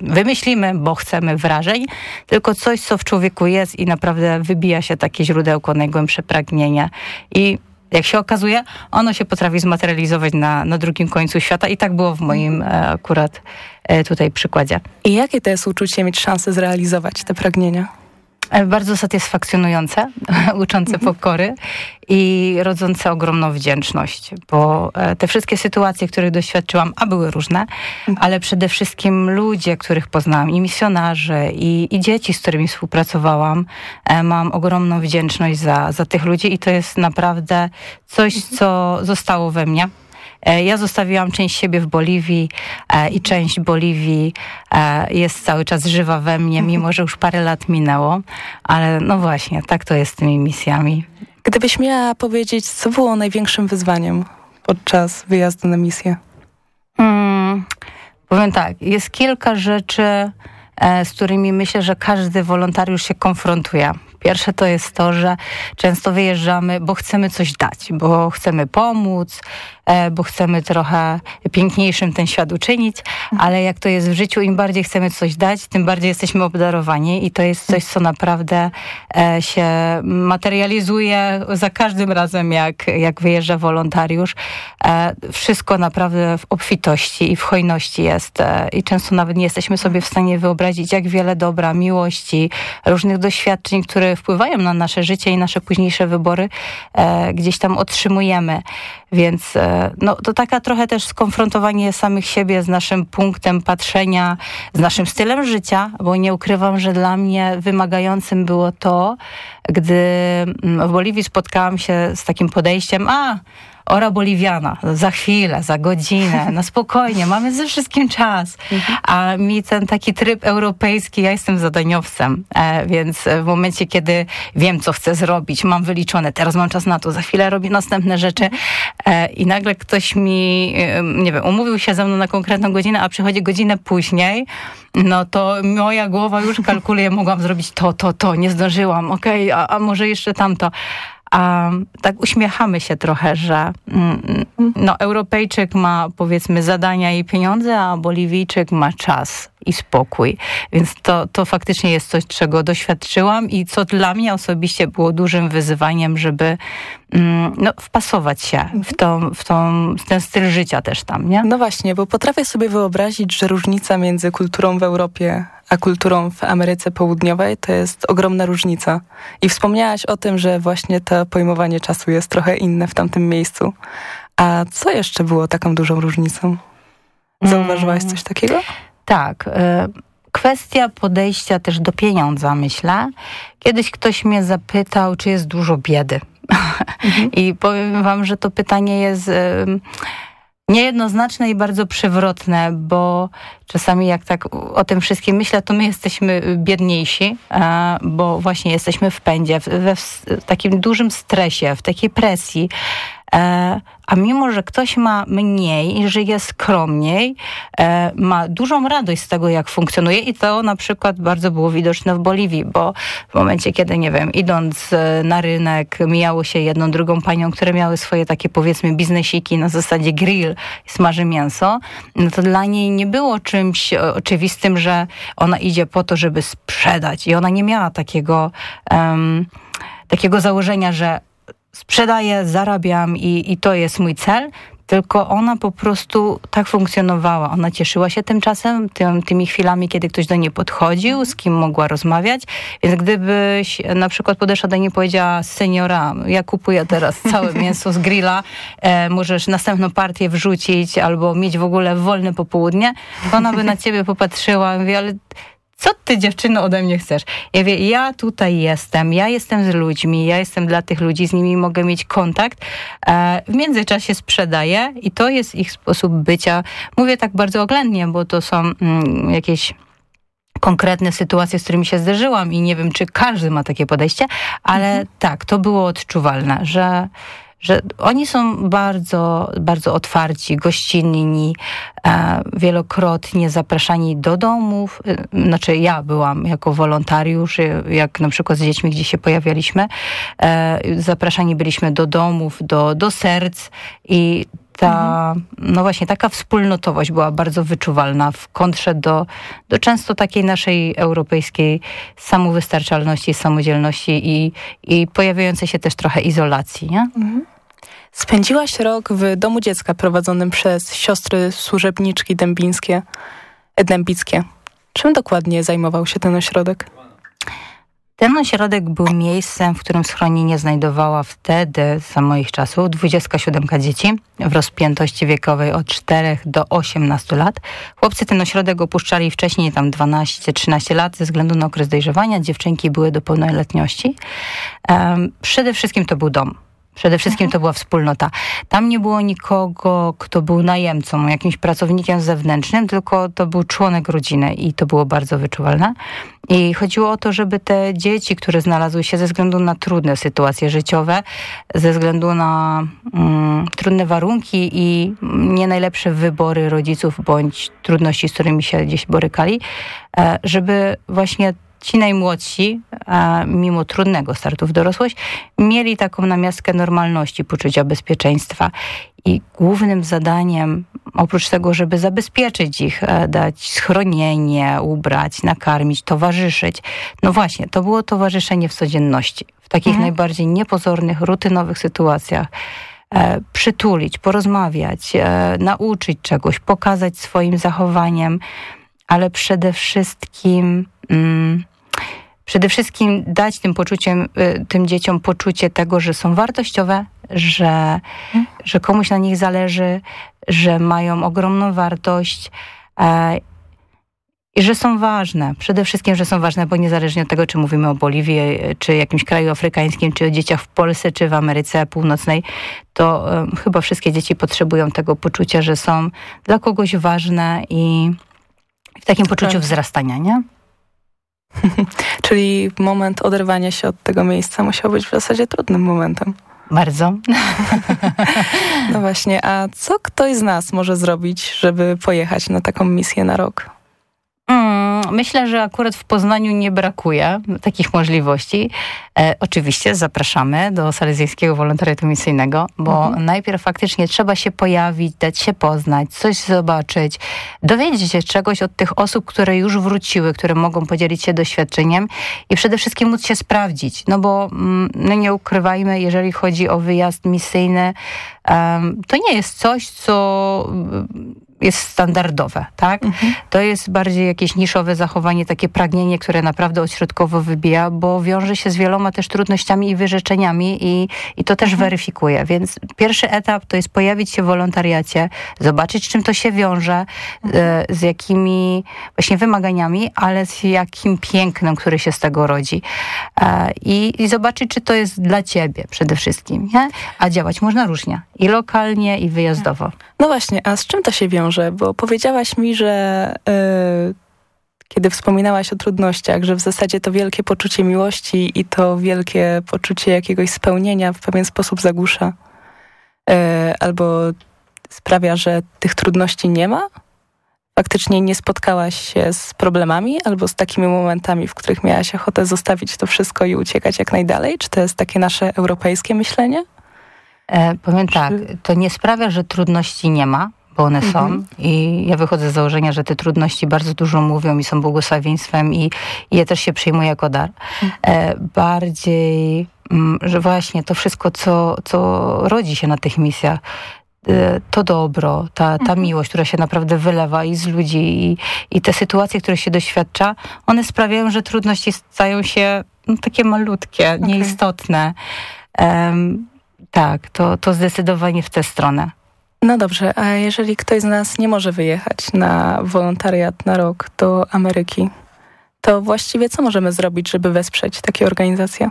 wymyślimy, bo chcemy wrażeń, tylko coś, co w człowieku jest i naprawdę wybija się takie źródełko, najgłębsze pragnienie. I jak się okazuje, ono się potrafi zmaterializować na, na drugim końcu świata i tak było w moim e, akurat e, tutaj przykładzie. I jakie to jest uczucie mieć szansę zrealizować te pragnienia? E, Bardzo satysfakcjonujące, uczące pokory i rodzące ogromną wdzięczność, bo e, te wszystkie sytuacje, których doświadczyłam, a były różne, ale przede wszystkim ludzie, których poznałam, i misjonarze, i, i dzieci, z którymi współpracowałam, e, mam ogromną wdzięczność za, za tych ludzi i to jest naprawdę coś, co zostało we mnie. E, Ja zostawiłam część siebie w Boliwii e, i część Boliwii e, jest cały czas żywa we mnie, mimo że już parę lat minęło. Ale no właśnie, tak to jest z tymi misjami. Gdybyś miała powiedzieć, co było największym wyzwaniem podczas wyjazdu na misję? Hmm, powiem tak, jest kilka rzeczy, z którymi myślę, że każdy wolontariusz się konfrontuje. Pierwsze to jest to, że często wyjeżdżamy, bo chcemy coś dać, bo chcemy pomóc, e, bo chcemy trochę piękniejszym ten świat uczynić, ale jak to jest w życiu, im bardziej chcemy coś dać, tym bardziej jesteśmy obdarowani i to jest coś, co naprawdę e, się materializuje za każdym razem, jak, jak wyjeżdża wolontariusz. E, Wszystko naprawdę w obfitości i w hojności jest i często nawet nie jesteśmy sobie w stanie wyobrazić, jak wiele dobra, miłości, różnych doświadczeń, które wpływają na nasze życie i nasze późniejsze wybory, e, gdzieś tam otrzymujemy. Więc e, no, to taka trochę też skonfrontowanie samych siebie z naszym punktem patrzenia, z naszym stylem życia, bo nie ukrywam, że dla mnie wymagającym było to, gdy mm, w Boliwii spotkałam się z takim podejściem, a ora boliviana, za chwilę, za godzinę, na spokojnie, mamy ze wszystkim czas. A mi ten taki tryb europejski, ja jestem zadaniowcem, e, więc w momencie, kiedy wiem, co chcę zrobić, mam wyliczone, teraz mam czas na to, za chwilę robię następne rzeczy e, i nagle ktoś mi, e, nie wiem, umówił się ze mną na konkretną godzinę, a przychodzi godzinę później, no to moja głowa już kalkuluje, mogłam zrobić to, to, to, nie zdążyłam, okej, a, a może jeszcze tamto. A tak uśmiechamy się trochę, że mm, no, Europejczyk ma powiedzmy zadania i pieniądze, a Boliwijczyk ma czas i spokój. Więc to, to faktycznie jest coś, czego doświadczyłam i co dla mnie osobiście było dużym wyzwaniem, żeby mm, no, wpasować się w, tą, w, tą, w ten styl życia też tam, nie? No właśnie, bo potrafię sobie wyobrazić, że różnica między kulturą w Europie a kulturą w Ameryce Południowej to jest ogromna różnica. I wspomniałaś o tym, że właśnie to pojmowanie czasu jest trochę inne w tamtym miejscu. A co jeszcze było taką dużą różnicą? Zauważyłaś coś takiego? Tak. y, Kwestia podejścia też do pieniądza, myślę. Kiedyś ktoś mnie zapytał, czy jest dużo biedy. I powiem wam, że to pytanie jest ym, niejednoznaczne i bardzo przewrotne, bo czasami jak tak o tym wszystkim myślę, to my jesteśmy biedniejsi, bo właśnie jesteśmy w pędzie, we w takim dużym stresie, w takiej presji. E, A mimo, że ktoś ma mniej żyje skromniej, e, ma dużą radość z tego, jak funkcjonuje i to na przykład bardzo było widoczne w Boliwii, bo w momencie, kiedy, nie wiem, idąc e, na rynek, mijało się jedną, drugą panią, które miały swoje takie, powiedzmy, biznesiki na zasadzie grill, smaży mięso, no to dla niej nie było czymś oczywistym, że ona idzie po to, żeby sprzedać. I ona nie miała takiego, em, takiego założenia, że sprzedaję, zarabiam i, i to jest mój cel, tylko ona po prostu tak funkcjonowała. Ona cieszyła się tymczasem, tym, tymi chwilami, kiedy ktoś do niej podchodził, z kim mogła rozmawiać. Więc gdybyś na przykład podeszła do niej i powiedziała, seniora, ja kupuję teraz całe mięso z grilla, e, możesz następną partię wrzucić albo mieć w ogóle wolne popołudnie, to ona by na ciebie popatrzyła i mówi, ale co ty dziewczyno ode mnie chcesz? Ja wie, ja tutaj jestem, ja jestem z ludźmi, ja jestem dla tych ludzi, z nimi mogę mieć kontakt. E, w międzyczasie sprzedaję i to jest ich sposób bycia. Mówię tak bardzo oględnie, bo to są mm, jakieś konkretne sytuacje, z którymi się zderzyłam i nie wiem, czy każdy ma takie podejście, ale mhm. tak, to było odczuwalne, że że oni są bardzo, bardzo otwarci, gościnni, e, wielokrotnie zapraszani do domów. E, znaczy ja byłam jako wolontariusz, e, jak na przykład z dziećmi, gdzie się pojawialiśmy, zapraszani byliśmy do domów, do, do serc i ta, no właśnie, taka wspólnotowość była bardzo wyczuwalna w kontrze do, do często takiej naszej europejskiej samowystarczalności, samodzielności i, i pojawiającej się też trochę izolacji, nie? Mhm. Spędziłaś rok w domu dziecka prowadzonym przez siostry służebniczki dębińskie, dębickie. Czym dokładnie zajmował się ten ośrodek? Ten ośrodek był miejscem, w którym schronienie znajdowała wtedy, za moich czasów, 27 dzieci w rozpiętości wiekowej od 4 do 18 lat. Chłopcy ten ośrodek opuszczali wcześniej, tam 12-13 lat, ze względu na okres dojrzewania. Dziewczynki były do pełnoletności. Um, przede wszystkim to był dom Przede wszystkim mhm. to była wspólnota. Tam nie było nikogo, kto był najemcą, jakimś pracownikiem zewnętrznym, tylko to był członek rodziny i to było bardzo wyczuwalne. I chodziło o to, żeby te dzieci, które znalazły się ze względu na trudne sytuacje życiowe, ze względu na mm, trudne warunki i nie najlepsze wybory rodziców bądź trudności, z którymi się gdzieś borykali, e, żeby właśnie ci najmłodsi, mimo trudnego startu w dorosłość, mieli taką namiastkę normalności, poczucia bezpieczeństwa. I głównym zadaniem, oprócz tego, żeby zabezpieczyć ich, e, dać schronienie, ubrać, nakarmić, towarzyszyć, no właśnie, to było towarzyszenie w codzienności, w takich mhm. najbardziej niepozornych, rutynowych sytuacjach. E, przytulić, porozmawiać, e, nauczyć czegoś, pokazać swoim zachowaniem, ale przede wszystkim przede wszystkim dać tym poczuciem, y, tym dzieciom poczucie tego, że są wartościowe, że, że komuś na nich zależy, że mają ogromną wartość e, i że są ważne. Przede wszystkim, że są ważne, bo niezależnie od tego, czy mówimy o Boliwii, e, czy jakimś kraju afrykańskim, czy o dzieciach w Polsce, czy w Ameryce Północnej, to um, chyba wszystkie dzieci potrzebują tego poczucia, że są dla kogoś ważne i w takim poczuciu wzrastania, nie? Czyli moment oderwania się od tego miejsca musiał być w zasadzie trudnym momentem. Bardzo. no właśnie, a co ktoś z nas może zrobić, żeby pojechać na taką misję na rok? Mm, myślę, że akurat w Poznaniu nie brakuje takich możliwości. E, oczywiście zapraszamy do Salezjańskiego Wolontariatu Misyjnego, bo mhm. najpierw faktycznie trzeba się pojawić, dać się poznać, coś zobaczyć, dowiedzieć się czegoś od tych osób, które już wróciły, które mogą podzielić się doświadczeniem i przede wszystkim móc się sprawdzić. No bo mm, no nie ukrywajmy, jeżeli chodzi o wyjazd misyjny, um, to nie jest coś, co jest standardowe, tak? Mhm. To jest bardziej jakieś niszowe zachowanie, takie pragnienie, które naprawdę odśrodkowo wybija, bo wiąże się z wieloma też trudnościami i wyrzeczeniami i, i to też mhm. weryfikuje. Więc pierwszy etap to jest pojawić się w wolontariacie, zobaczyć, czym to się wiąże, mhm. e, z jakimi właśnie wymaganiami, ale z jakim pięknem, który się z tego rodzi. E, I, i zobaczyć, czy to jest dla ciebie przede wszystkim, nie? A działać można różnie. I lokalnie, i wyjazdowo. No właśnie, a z czym to się wiąże? Bo powiedziałaś mi, że yy, kiedy wspominałaś o trudnościach, że w zasadzie to wielkie poczucie miłości i to wielkie poczucie jakiegoś spełnienia w pewien sposób zagłusza. Yy, albo sprawia, że tych trudności nie ma? Faktycznie nie spotkałaś się z problemami albo z takimi momentami, w których miałaś ochotę zostawić to wszystko i uciekać jak najdalej? Czy to jest takie nasze europejskie myślenie? E, powiem tak, to nie sprawia, że trudności nie ma, bo one są mhm. i ja wychodzę z założenia, że te trudności bardzo dużo mówią i są błogosławieństwem i, i je też się przyjmuję jako dar. E, bardziej, mm, że właśnie to wszystko, co, co rodzi się na tych misjach, e, to dobro, ta, ta mhm. miłość, która się naprawdę wylewa i z ludzi i, i te sytuacje, które się doświadcza, one sprawiają, że trudności stają się no, takie malutkie, okay. nieistotne. Um, tak, to, to zdecydowanie w tę stronę. No dobrze, a jeżeli ktoś z nas nie może wyjechać na wolontariat na rok do Ameryki, to właściwie co możemy zrobić, żeby wesprzeć takie organizacje?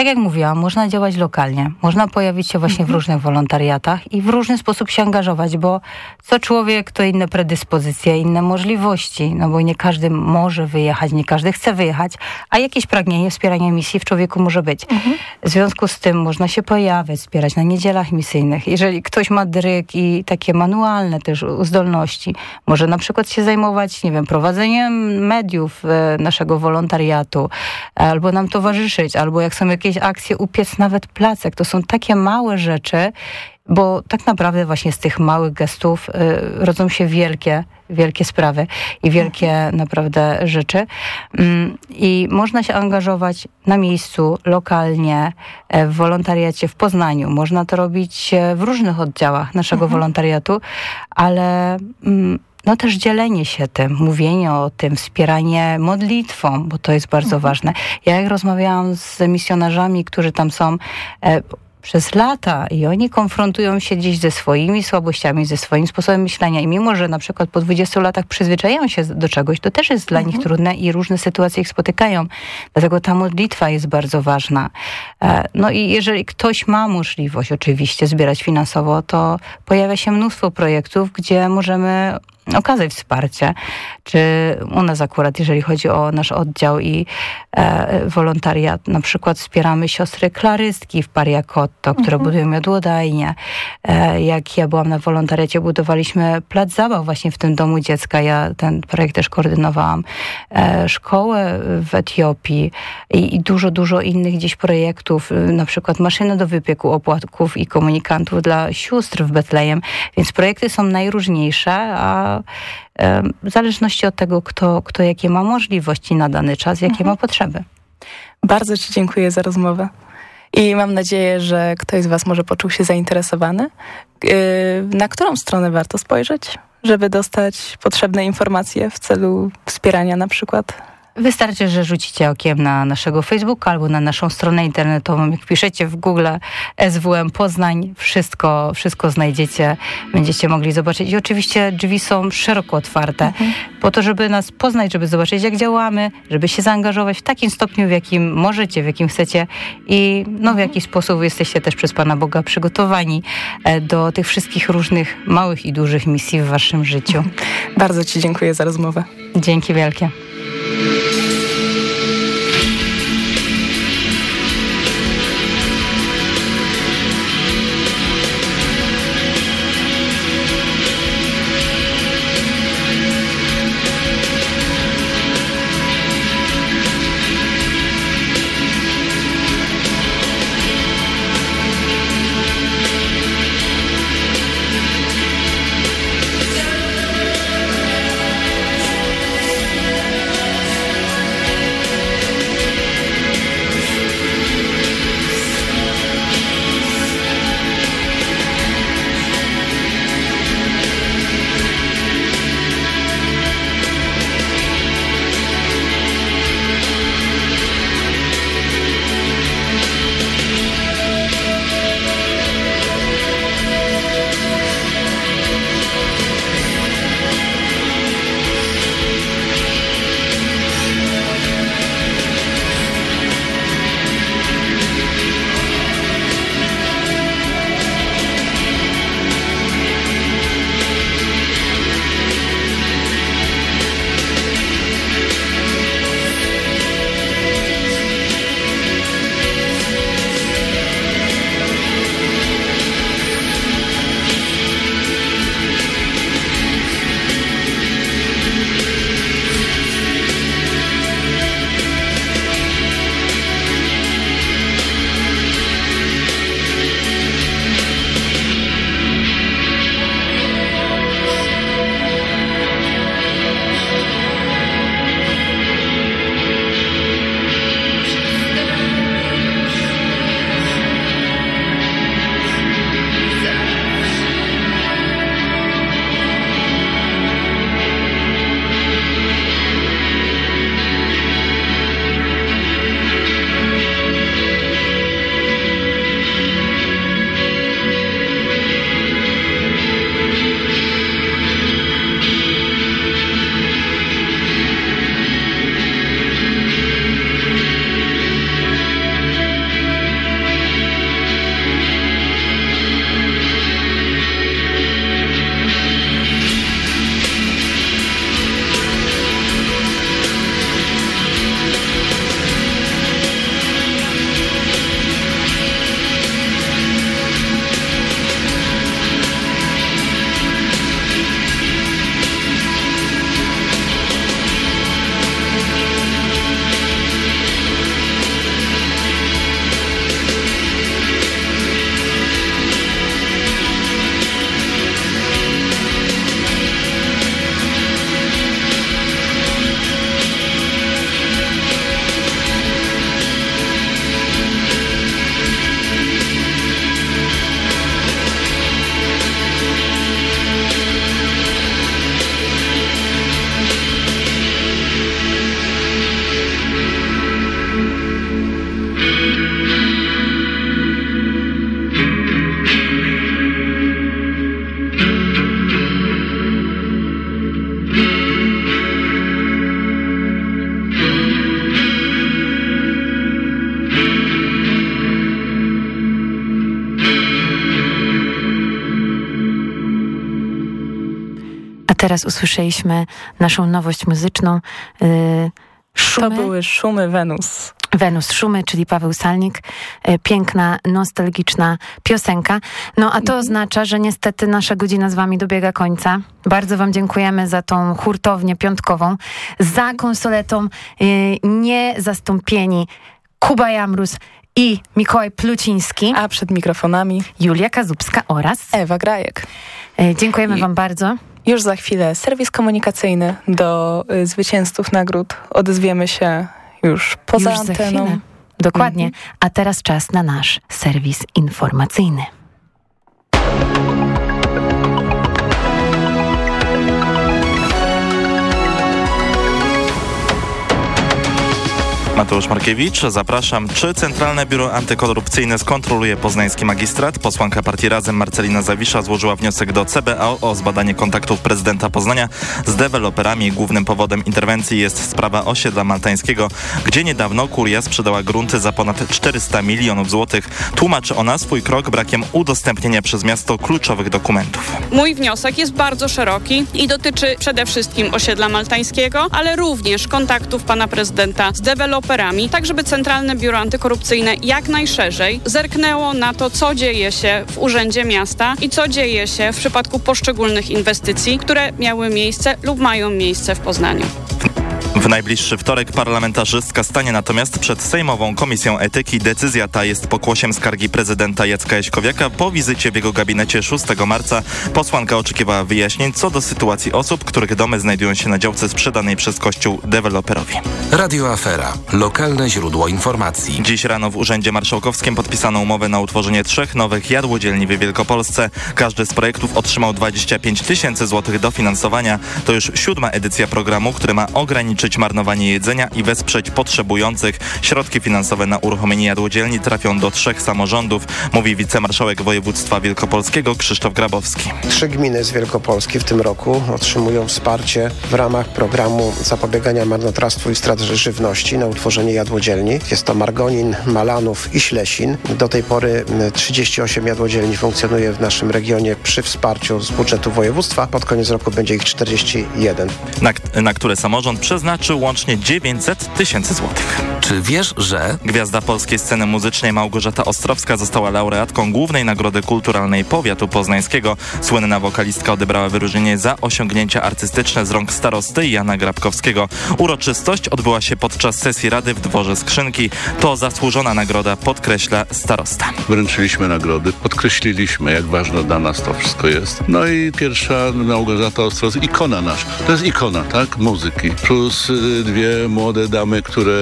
Tak jak mówiłam, można działać lokalnie, można pojawić się właśnie w Mhm. różnych wolontariatach i w różny sposób się angażować, bo co człowiek to inne predyspozycje, inne możliwości, no bo nie każdy może wyjechać, nie każdy chce wyjechać, a jakieś pragnienie wspierania misji w człowieku może być. Mhm. W związku z tym można się pojawiać, wspierać na niedzielach misyjnych. Jeżeli ktoś ma dryg i takie manualne też zdolności, może na przykład się zajmować, nie wiem, prowadzeniem mediów e, naszego wolontariatu, albo nam towarzyszyć, albo jak są jakieś akcje, upiec nawet placek. To są takie małe rzeczy, bo tak naprawdę właśnie z tych małych gestów y, rodzą się wielkie, wielkie sprawy i wielkie naprawdę rzeczy. Mm, I można się angażować na miejscu, lokalnie, e, w wolontariacie w Poznaniu. Można to robić e, w różnych oddziałach naszego wolontariatu, ale mm, no też dzielenie się tym, mówienie o tym, wspieranie modlitwą, bo to jest bardzo ważne. Ja jak rozmawiałam z misjonarzami, którzy tam są, e, przez lata i oni konfrontują się gdzieś ze swoimi słabościami, ze swoim sposobem myślenia i mimo, że na przykład po 20 latach przyzwyczajają się do czegoś, to też jest dla nich trudne i różne sytuacje ich spotykają. Dlatego ta modlitwa jest bardzo ważna. E, No i jeżeli ktoś ma możliwość oczywiście zbierać finansowo, to pojawia się mnóstwo projektów, gdzie możemy okazać wsparcie. Czy u nas akurat, jeżeli chodzi o nasz oddział i e, wolontariat, na przykład wspieramy siostry klarystki w Pariakotto, które Mhm. budują miodłodajnie. E, jak ja byłam na wolontariacie, budowaliśmy plac zabaw właśnie w tym domu dziecka. Ja ten projekt też koordynowałam. E, szkołę w Etiopii i, i dużo, dużo innych gdzieś projektów, y, na przykład maszyny do wypieku opłatków i komunikantów dla sióstr w Betlejem. Więc projekty są najróżniejsze, a w zależności od tego, kto, kto jakie ma możliwości na dany czas, jakie ma potrzeby. Bardzo Ci dziękuję za rozmowę. I mam nadzieję, że ktoś z Was może poczuł się zainteresowany. Yy, Na którą stronę warto spojrzeć, żeby dostać potrzebne informacje w celu wspierania na przykład? Wystarczy, że rzucicie okiem na naszego Facebooka albo na naszą stronę internetową. Jak piszecie w Google SWM Poznań, wszystko, wszystko znajdziecie, będziecie mogli zobaczyć. I oczywiście drzwi są szeroko otwarte po to, żeby nas poznać, żeby zobaczyć, jak działamy, żeby się zaangażować w takim stopniu, w jakim możecie, w jakim chcecie i no, w jaki sposób jesteście też przez Pana Boga przygotowani e, do tych wszystkich różnych małych i dużych misji w Waszym życiu. Bardzo Ci dziękuję za rozmowę. Dzięki wielkie. Teraz usłyszeliśmy naszą nowość muzyczną. Y, szumy. To były szumy Wenus. Wenus Szumy, czyli Paweł Salnik. Y, Piękna, nostalgiczna piosenka. No a to oznacza, że niestety nasza godzina z wami dobiega końca. Bardzo wam dziękujemy za tą hurtownię piątkową. Za konsoletą y, niezastąpieni Kuba Jamrus i Mikołaj Pluciński. A przed mikrofonami Julia Kazubska oraz Ewa Grajek. Y, Dziękujemy I- wam bardzo. Już za chwilę serwis komunikacyjny do y, zwycięzców nagród. Odezwiemy się już poza Już za anteną. Dokładnie. A teraz czas na nasz serwis informacyjny. Mateusz Markiewicz, zapraszam. Czy Centralne Biuro Antykorupcyjne skontroluje poznański magistrat? Posłanka partii Razem Marcelina Zawisza złożyła wniosek do CBA o zbadanie kontaktów prezydenta Poznania z deweloperami. Głównym powodem interwencji jest sprawa osiedla maltańskiego, gdzie niedawno kuria sprzedała grunty za ponad 400 milionów złotych. Tłumaczy ona swój krok brakiem udostępnienia przez miasto kluczowych dokumentów. Mój wniosek jest bardzo szeroki i dotyczy przede wszystkim osiedla maltańskiego, ale również kontaktów pana prezydenta z deweloperami, tak żeby Centralne Biuro Antykorupcyjne jak najszerzej zerknęło na to, co dzieje się w Urzędzie Miasta i co dzieje się w przypadku poszczególnych inwestycji, które miały miejsce lub mają miejsce w Poznaniu. W najbliższy wtorek parlamentarzystka stanie natomiast przed Sejmową Komisją Etyki. Decyzja ta jest pokłosiem skargi prezydenta Jacka Jaśkowiaka. Po wizycie w jego gabinecie 6 marca posłanka oczekiwała wyjaśnień co do sytuacji osób, których domy znajdują się na działce sprzedanej przez Kościół deweloperowi. Radio Afera. Lokalne źródło informacji. Dziś rano w Urzędzie Marszałkowskim podpisano umowę na utworzenie trzech nowych jadłodzielni w Wielkopolsce. Każdy z projektów otrzymał 25 tysięcy złotych dofinansowania. To już siódma edycja programu, który ma ograniczyć marnowanie jedzenia i wesprzeć potrzebujących. Środki finansowe na uruchomienie jadłodzielni trafią do trzech samorządów, mówi wicemarszałek województwa wielkopolskiego Krzysztof Grabowski. Trzy gminy z Wielkopolski w tym roku otrzymują wsparcie w ramach programu zapobiegania marnotrawstwu i strat żywności na utworzenie jadłodzielni. Jest to Margonin, Malanów i Ślesin. Do tej pory m, 38 jadłodzielni funkcjonuje w naszym regionie przy wsparciu z budżetu województwa. Pod koniec roku będzie ich 41. Na, na które samorząd przeznaczył łącznie 900 tysięcy złotych. Czy wiesz, że... Gwiazda polskiej sceny muzycznej Małgorzata Ostrowska została laureatką Głównej Nagrody Kulturalnej Powiatu Poznańskiego. Słynna wokalistka odebrała wyróżnienie za osiągnięcia artystyczne z rąk starosty Jana Grabkowskiego. Uroczystość odbyła się podczas sesji Rady w Dworze Skrzynki. To zasłużona nagroda, podkreśla starosta. Wręczyliśmy nagrody, podkreśliliśmy, jak ważne dla nas to wszystko jest. No i pierwsza Małgorzata Ostrowska, ikona nasza. To jest ikona, tak? Muzyki. Plus y, dwie młode damy, które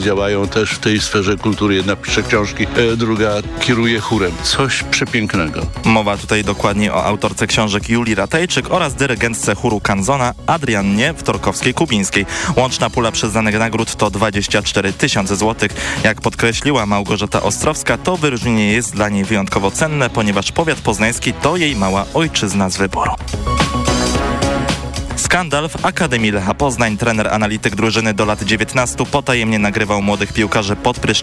działają też w tej sferze kultury. Jedna pisze książki, e, druga kieruje chórem. Coś przepięknego. Mowa tutaj dokładnie o autorce książek Julii Ratajczyk oraz dyrygentce chóru Kanzona Adriannie Wtorkowskiej-Kubińskiej. Łączna pula przyznanych nagród to 24 tysiące złotych. Jak podkreśliła Małgorzata Ostrowska, to wyróżnienie jest dla niej wyjątkowo cenne, ponieważ powiat poznański to jej mała ojczyzna z wyboru. Skandal w Akademii Lecha Poznań. Trener analityk drużyny do lat 19 potajemnie nagrywał młodych piłkarzy pod prysznic